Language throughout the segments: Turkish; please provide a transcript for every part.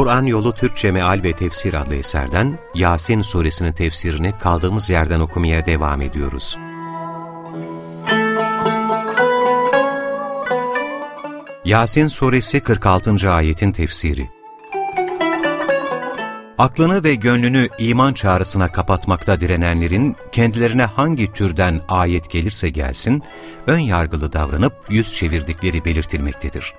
Kur'an Yolu Türkçe Meal ve Tefsir adlı eserden Yasin suresinin tefsirini kaldığımız yerden okumaya devam ediyoruz. Yasin suresi 46. ayetin tefsiri Aklını ve gönlünü iman çağrısına kapatmakta direnenlerin kendilerine hangi türden ayet gelirse gelsin, ön yargılı davranıp yüz çevirdikleri belirtilmektedir.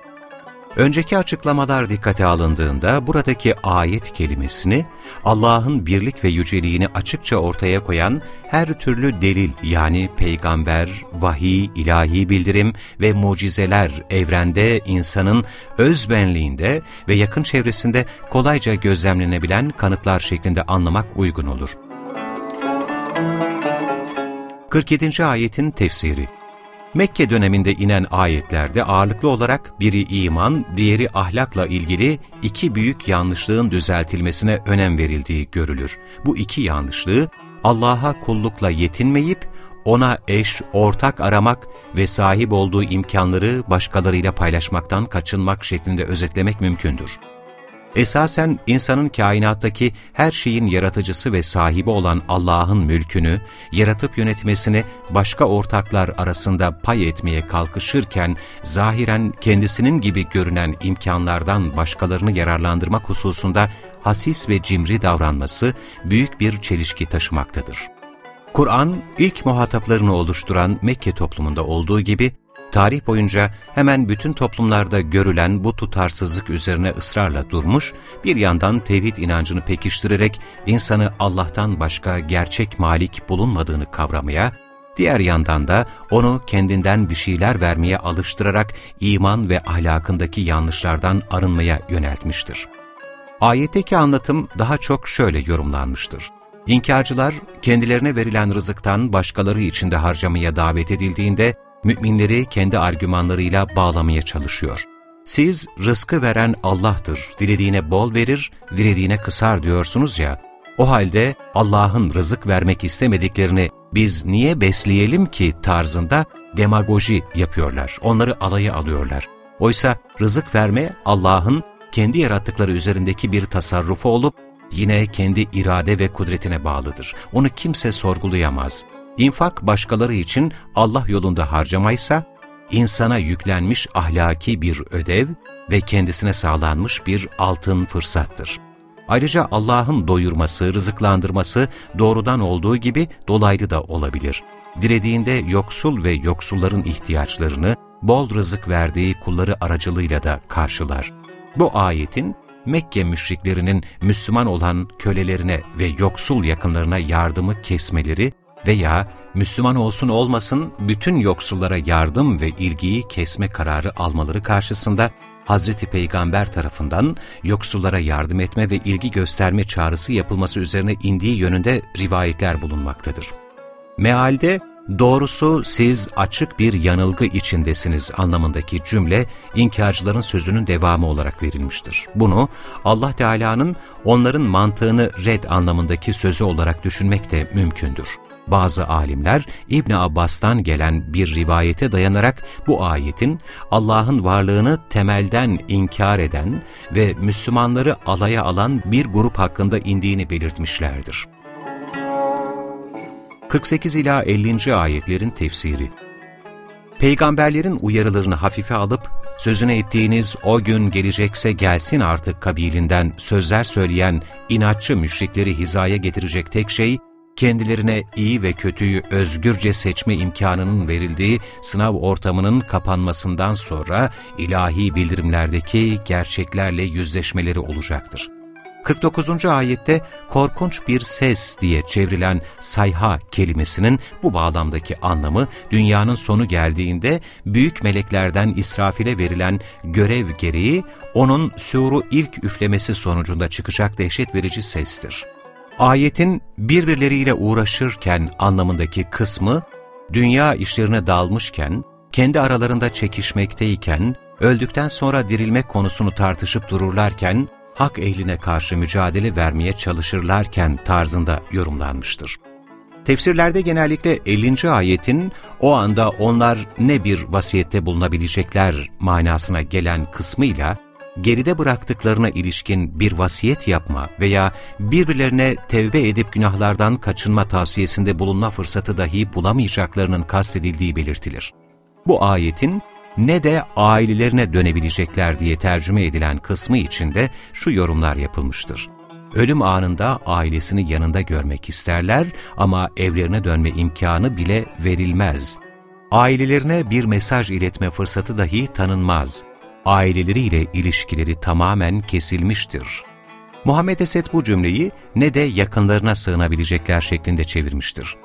Önceki açıklamalar dikkate alındığında buradaki ayet kelimesini Allah'ın birlik ve yüceliğini açıkça ortaya koyan her türlü delil yani peygamber, vahiy, ilahi bildirim ve mucizeler evrende insanın öz benliğinde ve yakın çevresinde kolayca gözlemlenebilen kanıtlar şeklinde anlamak uygun olur. 47. ayetin tefsiri Mekke döneminde inen ayetlerde ağırlıklı olarak biri iman, diğeri ahlakla ilgili iki büyük yanlışlığın düzeltilmesine önem verildiği görülür. Bu iki yanlışlığı Allah'a kullukla yetinmeyip ona eş, ortak aramak ve sahip olduğu imkanları başkalarıyla paylaşmaktan kaçınmak şeklinde özetlemek mümkündür. Esasen insanın kainattaki her şeyin yaratıcısı ve sahibi olan Allah'ın mülkünü, yaratıp yönetmesini başka ortaklar arasında pay etmeye kalkışırken, zahiren kendisinin gibi görünen imkanlardan başkalarını yararlandırmak hususunda hasis ve cimri davranması büyük bir çelişki taşımaktadır. Kur'an, ilk muhataplarını oluşturan Mekke toplumunda olduğu gibi, tarih boyunca hemen bütün toplumlarda görülen bu tutarsızlık üzerine ısrarla durmuş, bir yandan tevhid inancını pekiştirerek insanı Allah'tan başka gerçek malik bulunmadığını kavramaya, diğer yandan da onu kendinden bir şeyler vermeye alıştırarak iman ve ahlakındaki yanlışlardan arınmaya yöneltmiştir. Ayetteki anlatım daha çok şöyle yorumlanmıştır. İnkarcılar kendilerine verilen rızıktan başkaları için de harcamaya davet edildiğinde müminleri kendi argümanlarıyla bağlamaya çalışıyor. Siz rızkı veren Allah'tır, dilediğine bol verir, dilediğine kısar diyorsunuz ya, o halde Allah'ın rızık vermek istemediklerini biz niye besleyelim ki tarzında demagoji yapıyorlar, onları alaya alıyorlar. Oysa rızık verme Allah'ın kendi yarattıkları üzerindeki bir tasarrufu olup yine kendi irade ve kudretine bağlıdır. Onu kimse sorgulayamaz. İnfak başkaları için Allah yolunda harcamaysa, insana yüklenmiş ahlaki bir ödev ve kendisine sağlanmış bir altın fırsattır. Ayrıca Allah'ın doyurması, rızıklandırması doğrudan olduğu gibi dolaylı da olabilir. Dilediğinde yoksul ve yoksulların ihtiyaçlarını bol rızık verdiği kulları aracılığıyla da karşılar. Bu ayetin Mekke müşriklerinin Müslüman olan kölelerine ve yoksul yakınlarına yardımı kesmeleri veya Müslüman olsun olmasın bütün yoksullara yardım ve ilgiyi kesme kararı almaları karşısında Hazreti Peygamber tarafından yoksullara yardım etme ve ilgi gösterme çağrısı yapılması üzerine indiği yönünde rivayetler bulunmaktadır. Mealde doğrusu siz açık bir yanılgı içindesiniz anlamındaki cümle inkarcıların sözünün devamı olarak verilmiştir. Bunu Allah Teala'nın onların mantığını red anlamındaki sözü olarak düşünmek de mümkündür. Bazı alimler İbn Abbas'tan gelen bir rivayete dayanarak bu ayetin Allah'ın varlığını temelden inkar eden ve Müslümanları alaya alan bir grup hakkında indiğini belirtmişlerdir. 48 ila 50. ayetlerin tefsiri Peygamberlerin uyarılarını hafife alıp, sözüne ettiğiniz o gün gelecekse gelsin artık kabilinden sözler söyleyen inatçı müşrikleri hizaya getirecek tek şey, kendilerine iyi ve kötüyü özgürce seçme imkanının verildiği sınav ortamının kapanmasından sonra ilahi bildirimlerdeki gerçeklerle yüzleşmeleri olacaktır. 49. ayette korkunç bir ses diye çevrilen sayha kelimesinin bu bağlamdaki anlamı dünyanın sonu geldiğinde büyük meleklerden İsrafil'e verilen görev gereği onun suru ilk üflemesi sonucunda çıkacak dehşet verici sestir. Ayetin birbirleriyle uğraşırken anlamındaki kısmı, dünya işlerine dalmışken, kendi aralarında çekişmekteyken, öldükten sonra dirilme konusunu tartışıp dururlarken, hak ehline karşı mücadele vermeye çalışırlarken tarzında yorumlanmıştır. Tefsirlerde genellikle 50. ayetin o anda onlar ne bir vasiyette bulunabilecekler manasına gelen kısmıyla, geride bıraktıklarına ilişkin bir vasiyet yapma veya birbirlerine tevbe edip günahlardan kaçınma tavsiyesinde bulunma fırsatı dahi bulamayacaklarının kastedildiği belirtilir. Bu ayetin ne de ailelerine dönebilecekler diye tercüme edilen kısmı içinde şu yorumlar yapılmıştır. Ölüm anında ailesini yanında görmek isterler ama evlerine dönme imkanı bile verilmez. Ailelerine bir mesaj iletme fırsatı dahi tanınmaz. Aileleriyle ilişkileri tamamen kesilmiştir. Muhammed Esed bu cümleyi ne de yakınlarına sığınabilecekler şeklinde çevirmiştir.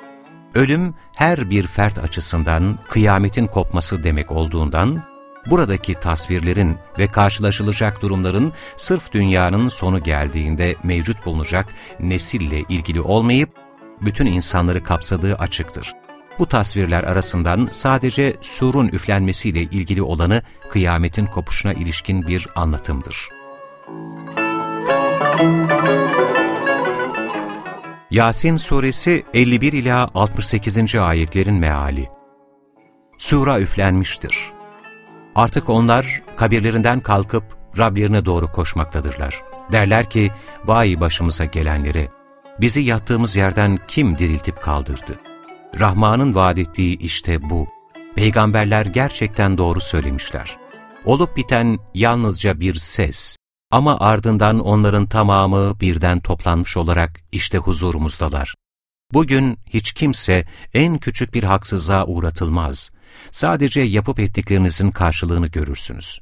Ölüm her bir fert açısından kıyametin kopması demek olduğundan, buradaki tasvirlerin ve karşılaşılacak durumların sırf dünyanın sonu geldiğinde mevcut bulunacak nesille ilgili olmayıp, bütün insanları kapsadığı açıktır. Bu tasvirler arasından sadece surun üflenmesiyle ilgili olanı kıyametin kopuşuna ilişkin bir anlatımdır. Yasin Suresi 51 ila 68. ayetlerin meali. Sura üflenmiştir. Artık onlar kabirlerinden kalkıp Rablerine doğru koşmaktadırlar. Derler ki, vay başımıza gelenleri, bizi yattığımız yerden kim diriltip kaldırdı? Rahman'ın vaat ettiği işte bu. Peygamberler gerçekten doğru söylemişler. Olup biten yalnızca bir ses, ama ardından onların tamamı birden toplanmış olarak işte huzurumuzdalar. Bugün hiç kimse en küçük bir haksızlığa uğratılmaz. Sadece yapıp ettiklerinizin karşılığını görürsünüz.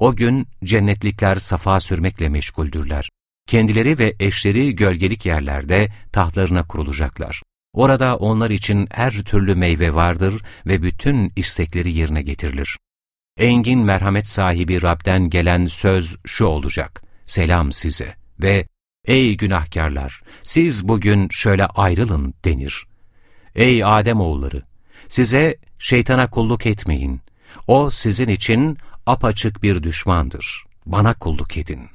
O gün cennetlikler safa sürmekle meşguldürler. Kendileri ve eşleri gölgelik yerlerde tahtlarına kurulacaklar. Orada onlar için her türlü meyve vardır ve bütün istekleri yerine getirilir. Engin merhamet sahibi Rab'den gelen söz şu olacak, selam size ve ey günahkarlar, siz bugün şöyle ayrılın denir. Ey Adem oğulları, size şeytana kulluk etmeyin. O sizin için apaçık bir düşmandır. Bana kulluk edin.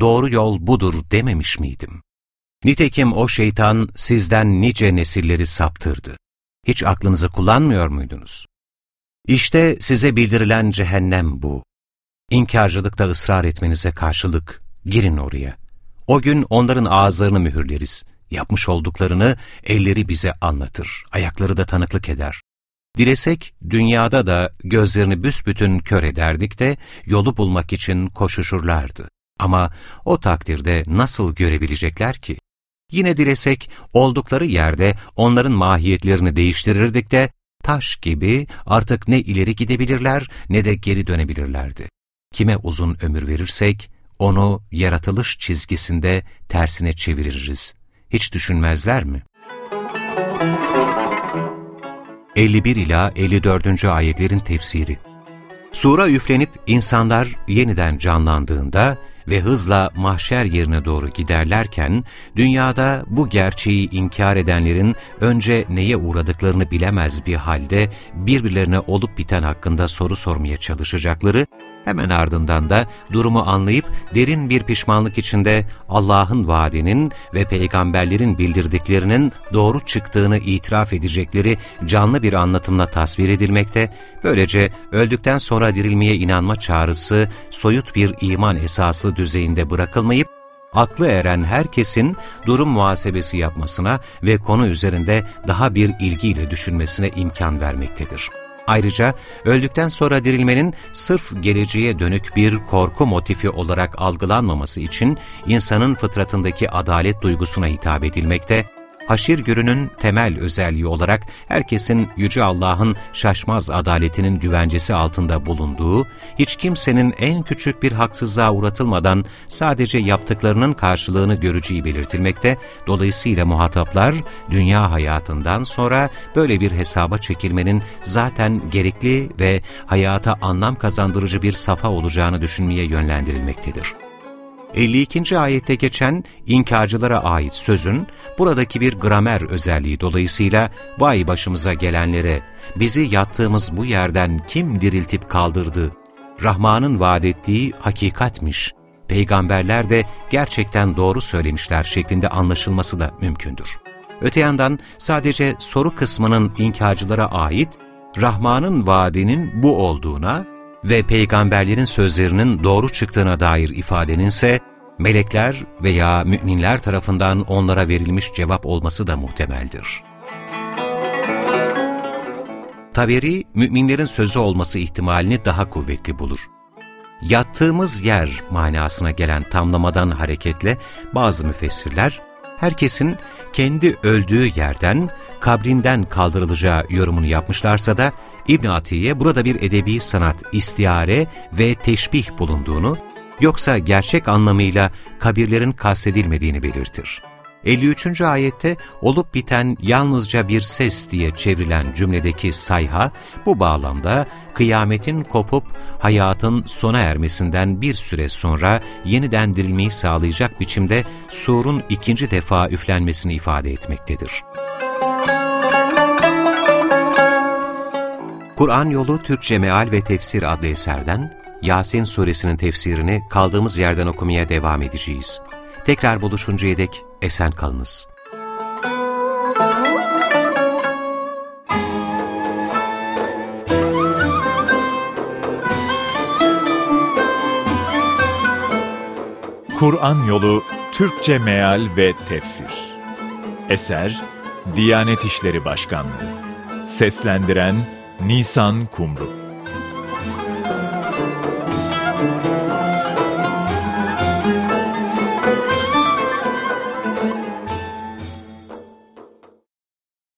Doğru yol budur dememiş miydim? Nitekim o şeytan sizden nice nesilleri saptırdı. Hiç aklınızı kullanmıyor muydunuz? İşte size bildirilen cehennem bu. İnkarcılıkta ısrar etmenize karşılık girin oraya. O gün onların ağızlarını mühürleriz. Yapmış olduklarını elleri bize anlatır, ayakları da tanıklık eder. Dilesek dünyada da gözlerini büsbütün kör ederdik de yolu bulmak için koşuşurlardı. Ama o takdirde nasıl görebilecekler ki? Yine dilesek oldukları yerde onların mahiyetlerini değiştirirdik de taş gibi artık ne ileri gidebilirler ne de geri dönebilirlerdi. Kime uzun ömür verirsek onu yaratılış çizgisinde tersine çeviririz. Hiç düşünmezler mi? 51 ila 54. ayetlerin tefsiri Sura üflenip insanlar yeniden canlandığında ve hızla mahşer yerine doğru giderlerken, dünyada bu gerçeği inkar edenlerin önce neye uğradıklarını bilemez bir halde birbirlerine olup biten hakkında soru sormaya çalışacakları, hemen ardından da durumu anlayıp derin bir pişmanlık içinde Allah'ın vaadinin ve peygamberlerin bildirdiklerinin doğru çıktığını itiraf edecekleri canlı bir anlatımla tasvir edilmekte, böylece öldükten sonra dirilmeye inanma çağrısı soyut bir iman esası düzeyinde bırakılmayıp, aklı eren herkesin durum muhasebesi yapmasına ve konu üzerinde daha bir ilgiyle düşünmesine imkan vermektedir. Ayrıca öldükten sonra dirilmenin sırf geleceğe dönük bir korku motifi olarak algılanmaması için insanın fıtratındaki adalet duygusuna hitap edilmekte haşir görünün temel özelliği olarak herkesin Yüce Allah'ın şaşmaz adaletinin güvencesi altında bulunduğu, hiç kimsenin en küçük bir haksızlığa uğratılmadan sadece yaptıklarının karşılığını göreceği belirtilmekte, dolayısıyla muhataplar dünya hayatından sonra böyle bir hesaba çekilmenin zaten gerekli ve hayata anlam kazandırıcı bir safa olacağını düşünmeye yönlendirilmektedir. 52. ayette geçen inkarcılara ait sözün buradaki bir gramer özelliği dolayısıyla vay başımıza gelenlere bizi yattığımız bu yerden kim diriltip kaldırdı? Rahman'ın vaat ettiği hakikatmiş. Peygamberler de gerçekten doğru söylemişler şeklinde anlaşılması da mümkündür. Öte yandan sadece soru kısmının inkarcılara ait, Rahman'ın vaadinin bu olduğuna ve peygamberlerin sözlerinin doğru çıktığına dair ifadenin ise melekler veya müminler tarafından onlara verilmiş cevap olması da muhtemeldir. Taberi, müminlerin sözü olması ihtimalini daha kuvvetli bulur. Yattığımız yer manasına gelen tamlamadan hareketle bazı müfessirler, herkesin kendi öldüğü yerden, kabrinden kaldırılacağı yorumunu yapmışlarsa da İbn Atiye burada bir edebi sanat, istiyare ve teşbih bulunduğunu, yoksa gerçek anlamıyla kabirlerin kastedilmediğini belirtir. 53. ayette olup biten yalnızca bir ses diye çevrilen cümledeki sayha, bu bağlamda kıyametin kopup hayatın sona ermesinden bir süre sonra yeniden dirilmeyi sağlayacak biçimde surun ikinci defa üflenmesini ifade etmektedir. Kur'an Yolu Türkçe Meal ve Tefsir adlı eserden Yasin suresinin tefsirini kaldığımız yerden okumaya devam edeceğiz. Tekrar buluşuncaya dek esen kalınız. Kur'an Yolu Türkçe Meal ve Tefsir Eser Diyanet İşleri Başkanlığı Seslendiren Nisan Kumru